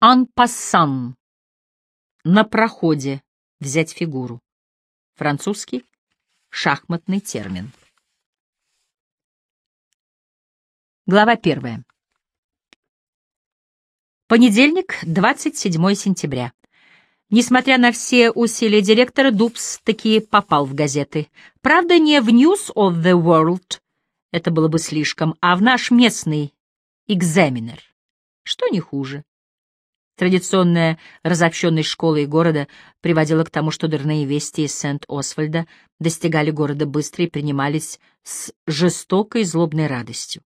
«en passant» — на проходе взять фигуру. Французский шахматный термин. Глава первая. Понедельник, 27 сентября. Несмотря на все усилия директора, Дубс таки попал в газеты. Правда, не в News of the World, это было бы слишком, а в наш местный экзаменер, что не хуже. Традиционная разобщенность школы и города приводила к тому, что дурные вести из Сент-Освальда достигали города быстро и принимались с жестокой злобной радостью.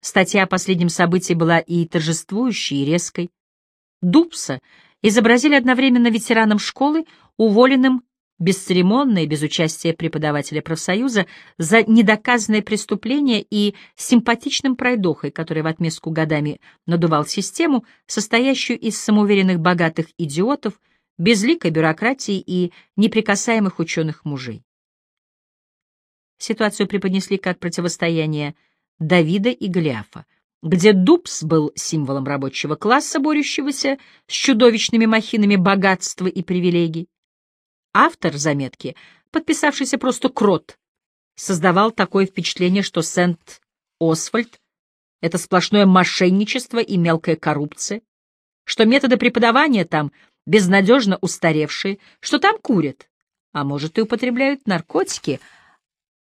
Статья о последнем событии была и торжествующей, и резкой. Дубса изобразили одновременно ветераном школы, уволенным бесцеремонно и без участия преподавателя профсоюза за недоказанное преступление и симпатичным пройдохой, который в отместку годами надувал систему, состоящую из самоуверенных богатых идиотов, безликой бюрократии и неприкасаемых ученых мужей. Ситуацию преподнесли как противостояние Давида и Голиафа, где Дубс был символом рабочего класса, борющегося с чудовищными махинами богатства и привилегий. Автор заметки, подписавшийся просто Крот, создавал такое впечатление, что Сент-Освальд — это сплошное мошенничество и мелкая коррупция, что методы преподавания там безнадежно устаревшие, что там курят, а может и употребляют наркотики,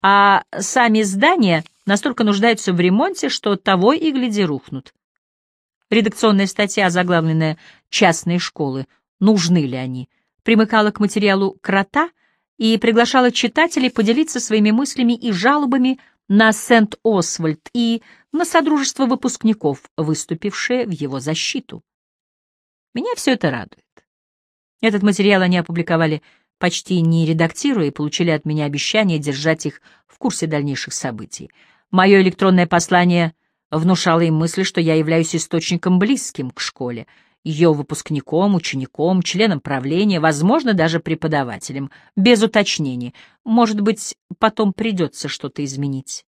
а сами здания — настолько нуждаются в ремонте, что того и гляди рухнут. Редакционная статья, заглавленная «Частные школы. Нужны ли они?», примыкала к материалу «Крота» и приглашала читателей поделиться своими мыслями и жалобами на Сент-Освальд и на Содружество выпускников, выступившее в его защиту. Меня все это радует. Этот материал они опубликовали почти не редактируя и получили от меня обещание держать их в курсе дальнейших событий. Мое электронное послание внушало им мысль, что я являюсь источником близким к школе, ее выпускником, учеником, членом правления, возможно, даже преподавателем, без уточнений. Может быть, потом придется что-то изменить.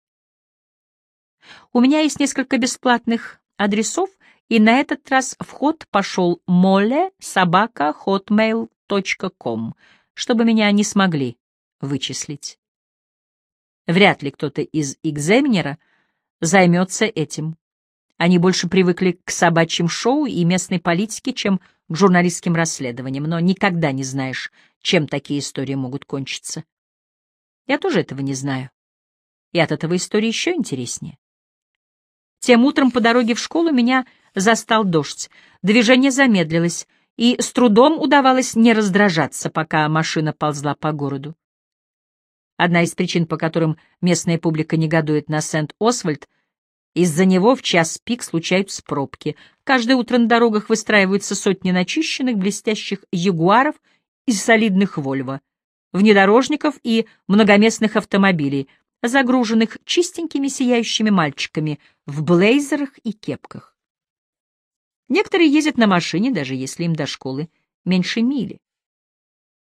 У меня есть несколько бесплатных адресов, и на этот раз вход пошел mole собака hotmail.com, чтобы меня не смогли вычислить. Вряд ли кто-то из экзаменера займется этим. Они больше привыкли к собачьим шоу и местной политике, чем к журналистским расследованиям, но никогда не знаешь, чем такие истории могут кончиться. Я тоже этого не знаю. И от этого истории еще интереснее. Тем утром по дороге в школу меня застал дождь. Движение замедлилось, и с трудом удавалось не раздражаться, пока машина ползла по городу. Одна из причин, по которым местная публика негодует на Сент-Освальд, из-за него в час пик случаются пробки. Каждое утро на дорогах выстраиваются сотни начищенных, блестящих ягуаров и солидных Вольво, внедорожников и многоместных автомобилей, загруженных чистенькими сияющими мальчиками в блейзерах и кепках. Некоторые ездят на машине, даже если им до школы меньше мили.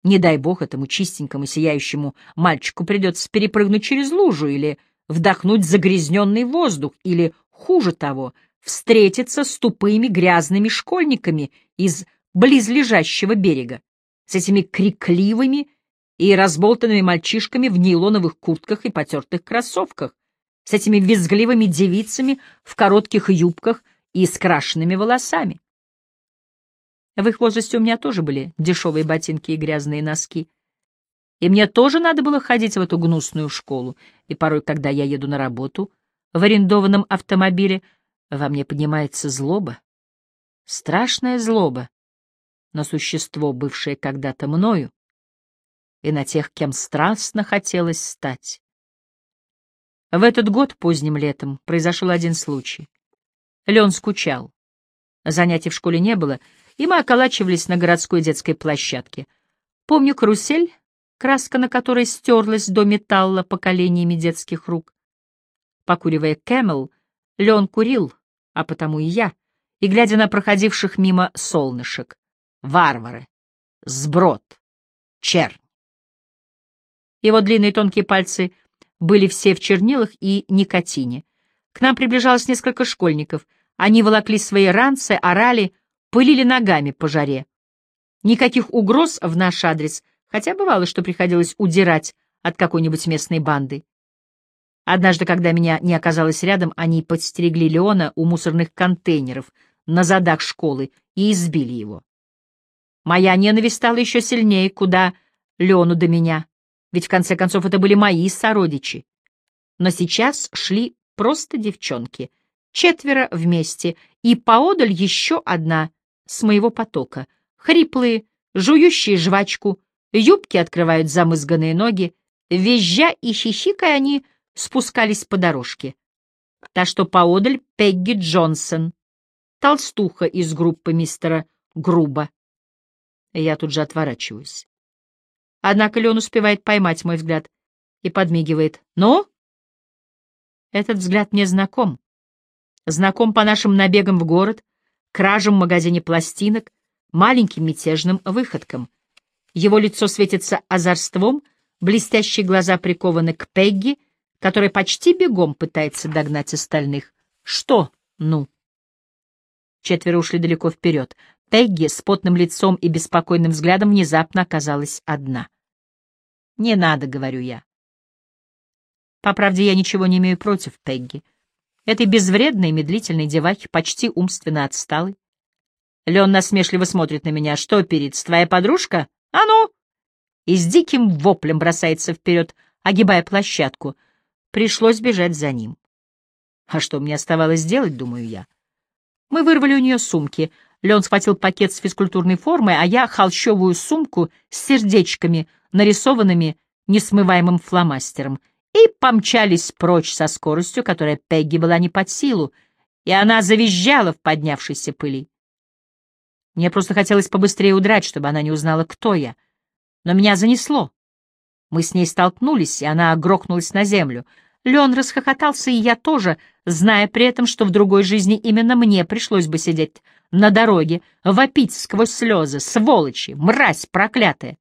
Не дай бог этому чистенькому сияющему мальчику придется перепрыгнуть через лужу или вдохнуть загрязненный воздух, или, хуже того, встретиться с тупыми грязными школьниками из близлежащего берега, с этими крикливыми и разболтанными мальчишками в нейлоновых куртках и потертых кроссовках, с этими визгливыми девицами в коротких юбках и с крашенными волосами. В их возрасте у меня тоже были дешевые ботинки и грязные носки. И мне тоже надо было ходить в эту гнусную школу. И порой, когда я еду на работу в арендованном автомобиле, во мне поднимается злоба. Страшная злоба на существо, бывшее когда-то мною, и на тех, кем страстно хотелось стать. В этот год, поздним летом, произошел один случай. Лен скучал. Занятий в школе не было — и мы околачивались на городской детской площадке. Помню карусель, краска на которой стерлась до металла поколениями детских рук. Покуривая Кэмел, Леон курил, а потому и я, и глядя на проходивших мимо солнышек. Варвары, сброд, чернь. Его длинные тонкие пальцы были все в чернилах и никотине. К нам приближалось несколько школьников. Они волокли свои ранцы, орали — пылили ногами по жаре. Никаких угроз в наш адрес, хотя бывало, что приходилось удирать от какой-нибудь местной банды. Однажды, когда меня не оказалось рядом, они подстерегли Леона у мусорных контейнеров на задах школы и избили его. Моя ненависть стала еще сильнее, куда Леону до меня, ведь в конце концов это были мои сородичи. Но сейчас шли просто девчонки, четверо вместе, и поодаль еще одна с моего потока, хриплые, жующие жвачку, юбки открывают замызганные ноги, визжа и хихикая они спускались по дорожке. Та, что поодаль, Пегги Джонсон, толстуха из группы мистера Груба. Я тут же отворачиваюсь. Однако Леон успевает поймать мой взгляд и подмигивает. «Ну?» Этот взгляд мне знаком. Знаком по нашим набегам в город, кражам в магазине пластинок, маленьким мятежным выходкам. Его лицо светится озорством, блестящие глаза прикованы к Пегги, которая почти бегом пытается догнать остальных. Что «ну»? Четверо ушли далеко вперед. Пегги с потным лицом и беспокойным взглядом внезапно оказалась одна. «Не надо», — говорю я. По правде, я ничего не имею против Пегги. Этой безвредной, медлительной девахи, почти умственно отсталой. Леон насмешливо смотрит на меня. «Что, Перец, твоя подружка? А ну!» И с диким воплем бросается вперед, огибая площадку. Пришлось бежать за ним. А что мне оставалось делать, думаю я? Мы вырвали у нее сумки. Леон схватил пакет с физкультурной формой, а я — холщовую сумку с сердечками, нарисованными несмываемым фломастером, и помчались прочь со скоростью, которая Пегги была не под силу, и она завизжала в поднявшейся пыли. Мне просто хотелось побыстрее удрать, чтобы она не узнала, кто я. Но меня занесло. Мы с ней столкнулись, и она грохнулась на землю — Леон расхохотался, и я тоже, зная при этом, что в другой жизни именно мне пришлось бы сидеть на дороге, вопить сквозь слезы, сволочи, мразь проклятая.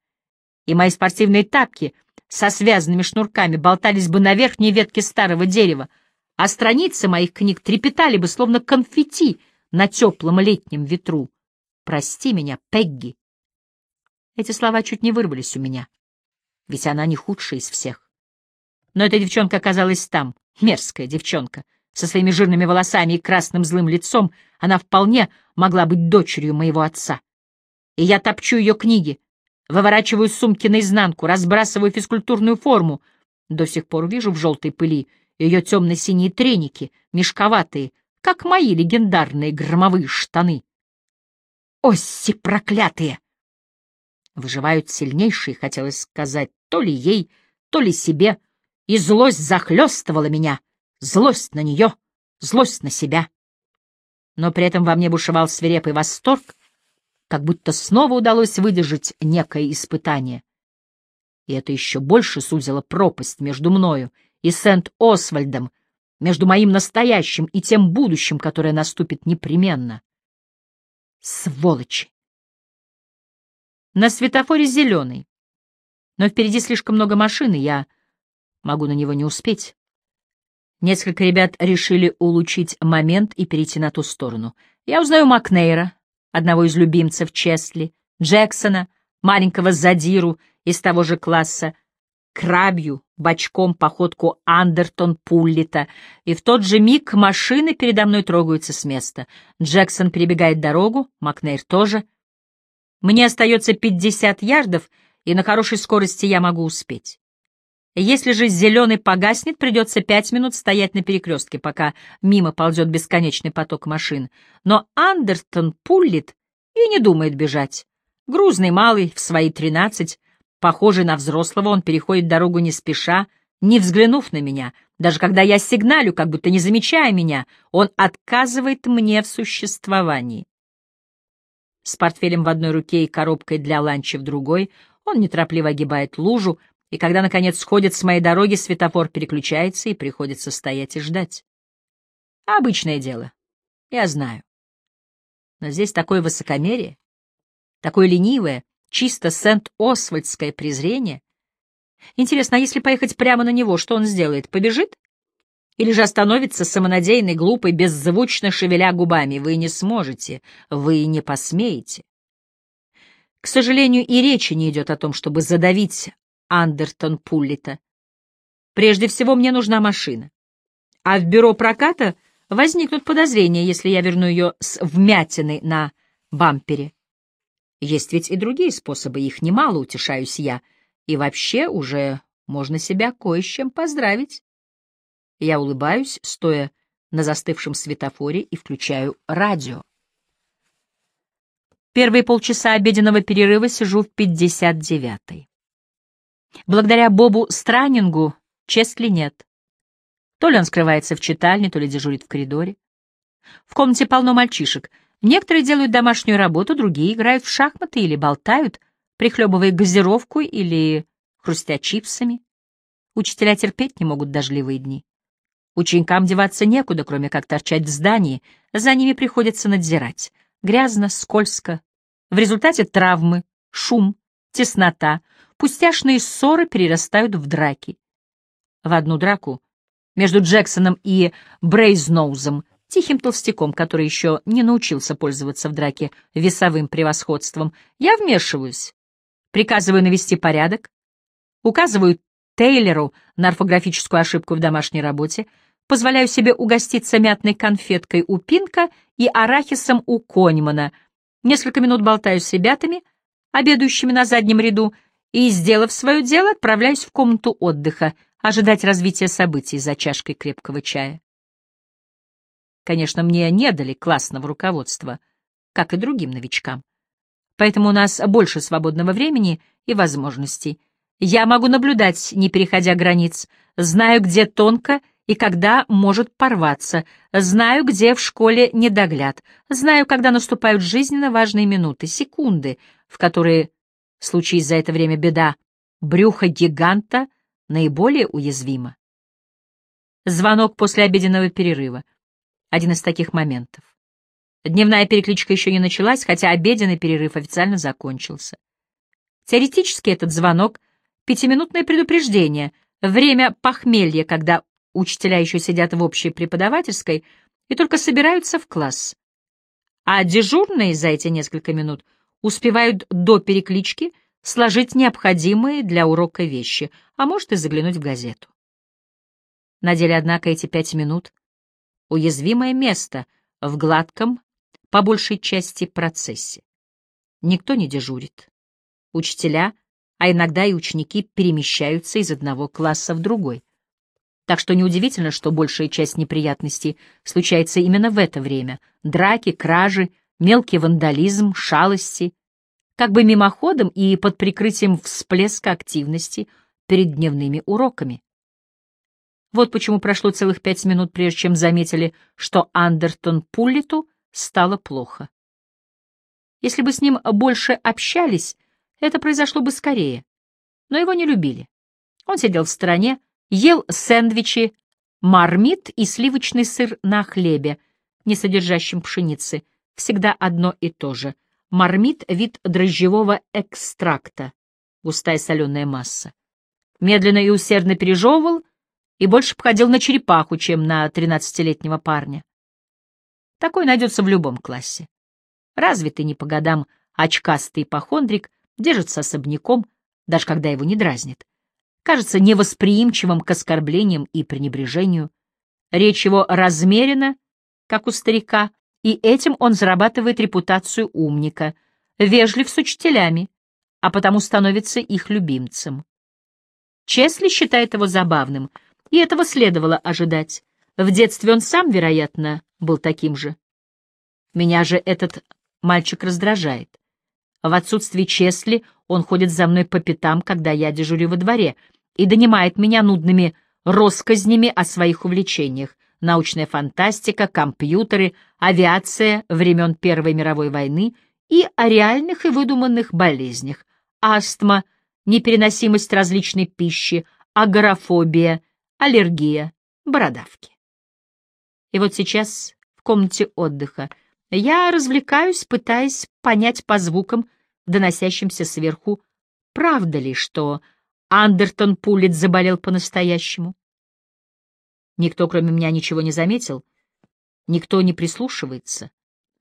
И мои спортивные тапки со связанными шнурками болтались бы на верхней ветке старого дерева, а страницы моих книг трепетали бы, словно конфетти на теплом летнем ветру. «Прости меня, Пегги». Эти слова чуть не вырвались у меня, ведь она не худшая из всех. Но эта девчонка оказалась там, мерзкая девчонка, со своими жирными волосами и красным злым лицом, она вполне могла быть дочерью моего отца. И я топчу ее книги, выворачиваю сумки наизнанку, разбрасываю физкультурную форму. До сих пор вижу в желтой пыли ее темно-синие треники, мешковатые, как мои легендарные громовые штаны. Осси проклятые! Выживают сильнейшие, хотелось сказать, то ли ей, то ли себе — и злость захлестывала меня, злость на нее, злость на себя. Но при этом во мне бушевал свирепый восторг, как будто снова удалось выдержать некое испытание. И это еще больше сузило пропасть между мною и Сент-Освальдом, между моим настоящим и тем будущим, которое наступит непременно. Сволочи! На светофоре зеленый, но впереди слишком много машин, и я Могу на него не успеть. Несколько ребят решили улучшить момент и перейти на ту сторону. Я узнаю Макнейра, одного из любимцев Честли, Джексона, маленького задиру из того же класса, крабью, бочком походку Андертон Пуллита, и в тот же миг машины передо мной трогаются с места. Джексон перебегает дорогу, Макнейр тоже. Мне остается 50 ярдов, и на хорошей скорости я могу успеть. Если же зеленый погаснет, придется пять минут стоять на перекрестке, пока мимо ползет бесконечный поток машин. Но Андертон пулит и не думает бежать. Грузный малый, в свои тринадцать, похожий на взрослого, он переходит дорогу не спеша, не взглянув на меня. Даже когда я сигналю, как будто не замечая меня, он отказывает мне в существовании. С портфелем в одной руке и коробкой для ланча в другой он неторопливо огибает лужу, и когда, наконец, сходит с моей дороги, светофор переключается, и приходится стоять и ждать. Обычное дело. Я знаю. Но здесь такое высокомерие, такое ленивое, чисто Сент-Освальдское презрение. Интересно, а если поехать прямо на него, что он сделает? Побежит? Или же остановиться самонадеянной, глупой, беззвучно шевеля губами. Вы не сможете, вы не посмеете. К сожалению, и речи не идет о том, чтобы задавить Андертон Пуллита. Прежде всего, мне нужна машина. А в бюро проката возникнут подозрения, если я верну ее с вмятиной на бампере. Есть ведь и другие способы, их немало, утешаюсь я. И вообще уже можно себя кое с чем поздравить. Я улыбаюсь, стоя на застывшем светофоре и включаю радио. Первые полчаса обеденного перерыва сижу в 59-й. Благодаря Бобу Странингу Честли нет. То ли он скрывается в читальне, то ли дежурит в коридоре. В комнате полно мальчишек. Некоторые делают домашнюю работу, другие играют в шахматы или болтают, прихлебывая газировку или хрустя чипсами. Учителя терпеть не могут дождливые дни. Ученикам деваться некуда, кроме как торчать в здании, за ними приходится надзирать. Грязно, скользко. В результате травмы, шум, теснота, пустяшные ссоры перерастают в драки. В одну драку между Джексоном и Брейзноузом, тихим толстяком, который еще не научился пользоваться в драке весовым превосходством, я вмешиваюсь, приказываю навести порядок, указываю Тейлеру на орфографическую ошибку в домашней работе, позволяю себе угоститься мятной конфеткой у Пинка и арахисом у Коньмана, несколько минут болтаю с ребятами, обедающими на заднем ряду, и, сделав свое дело, отправляюсь в комнату отдыха, ожидать развития событий за чашкой крепкого чая. Конечно, мне не дали классного руководства, как и другим новичкам. Поэтому у нас больше свободного времени и возможностей. Я могу наблюдать, не переходя границ, знаю, где тонко и когда может порваться, знаю, где в школе недогляд, знаю, когда наступают жизненно важные минуты, секунды, в которые, случись за это время беда, брюхо гиганта наиболее уязвимо. Звонок после обеденного перерыва. Один из таких моментов. Дневная перекличка еще не началась, хотя обеденный перерыв официально закончился. Теоретически этот звонок — пятиминутное предупреждение, время похмелья, когда учителя еще сидят в общей преподавательской и только собираются в класс. А дежурные за эти несколько минут успевают до переклички сложить необходимые для урока вещи, а может и заглянуть в газету. На деле, однако, эти пять минут — уязвимое место в гладком, по большей части, процессе. Никто не дежурит. Учителя, а иногда и ученики перемещаются из одного класса в другой. Так что неудивительно, что большая часть неприятностей случается именно в это время. Драки, кражи, мелкий вандализм, шалости. Как бы мимоходом и под прикрытием всплеска активности перед дневными уроками. Вот почему прошло целых пять минут, прежде чем заметили, что Андертон Пуллиту стало плохо. Если бы с ним больше общались, это произошло бы скорее. Но его не любили. Он сидел в стороне, ел сэндвичи, мармит и сливочный сыр на хлебе, не содержащем пшеницы, всегда одно и то же. Мармит — вид дрожжевого экстракта, густая соленая масса. Медленно и усердно пережевывал и больше походил на черепаху, чем на тринадцатилетнего парня. Такой найдется в любом классе. Развитый не по годам очкастый ипохондрик держится особняком, даже когда его не дразнит кажется невосприимчивым к оскорблениям и пренебрежению. Речь его размерена, как у старика, и этим он зарабатывает репутацию умника, вежлив с учителями, а потому становится их любимцем. Чесли считает его забавным, и этого следовало ожидать. В детстве он сам, вероятно, был таким же. Меня же этот мальчик раздражает. В отсутствии Чесли он ходит за мной по пятам, когда я дежурю во дворе, и донимает меня нудными россказнями о своих увлечениях. Научная фантастика, компьютеры, авиация времен Первой мировой войны и о реальных и выдуманных болезнях. Астма, непереносимость различной пищи, агорафобия, аллергия, бородавки. И вот сейчас в комнате отдыха я развлекаюсь, пытаясь понять по звукам, доносящимся сверху, правда ли, что Андертон Пулит заболел по-настоящему. Никто, кроме меня, ничего не заметил. Никто не прислушивается.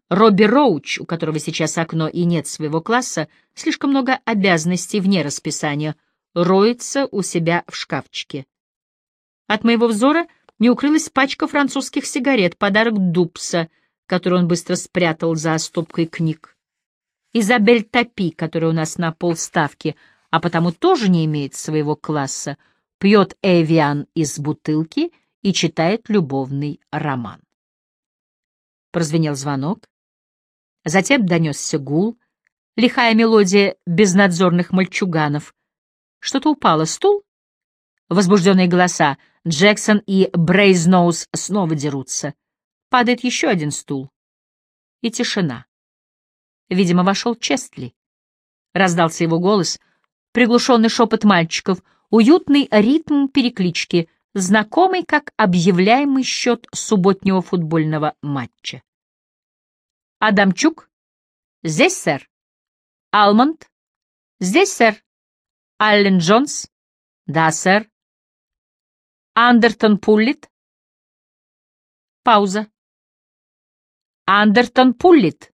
Робби Роуч, у которого сейчас окно и нет своего класса, слишком много обязанностей вне расписания, роется у себя в шкафчике. От моего взора не укрылась пачка французских сигарет, подарок Дупса, который он быстро спрятал за стопкой книг. Изабель Топи, которая у нас на полставки, а потому тоже не имеет своего класса, пьет эвиан из бутылки и читает любовный роман. Прозвенел звонок. Затем донесся гул, лихая мелодия безнадзорных мальчуганов. Что-то упало, стул? Возбужденные голоса. Джексон и Брейзноуз снова дерутся. Падает еще один стул. И тишина. Видимо, вошел Честли. Раздался его голос, приглушенный шепот мальчиков, уютный ритм переклички, знакомый как объявляемый счет субботнего футбольного матча. Адамчук? Здесь, сэр. Алмонд? Здесь, сэр. Аллен Джонс? Да, сэр. Андертон Пуллит? Пауза. Андертон Пуллит?